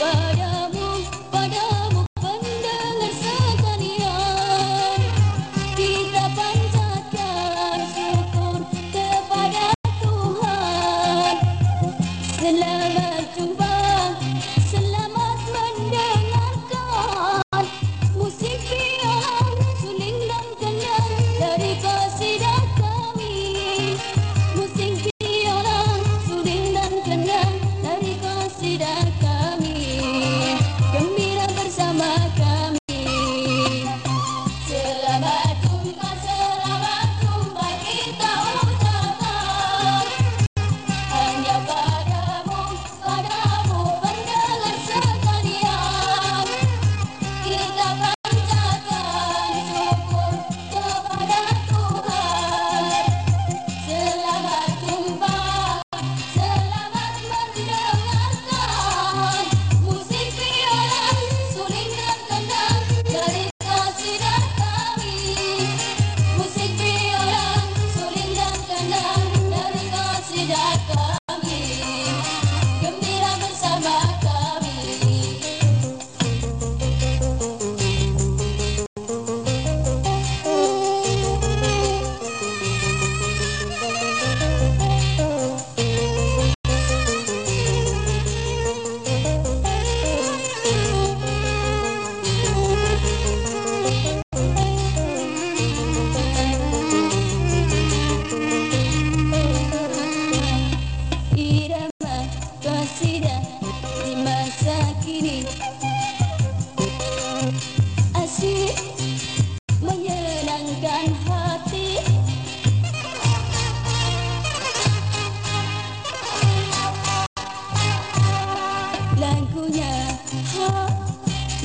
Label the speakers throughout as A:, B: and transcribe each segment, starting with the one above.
A: Bye.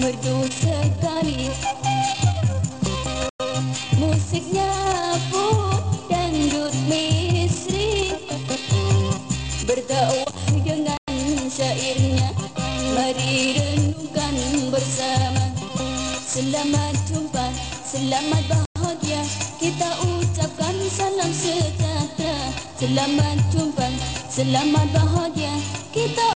A: Merdu sekali. Musiknya pun dangdut misri Berdakwah dengan syairnya Mari renungkan bersama. Selamat jumpa, selamat bahagia Kita ucapkan salam sejahtera. Selamat jumpa, selamat bahagia. Kita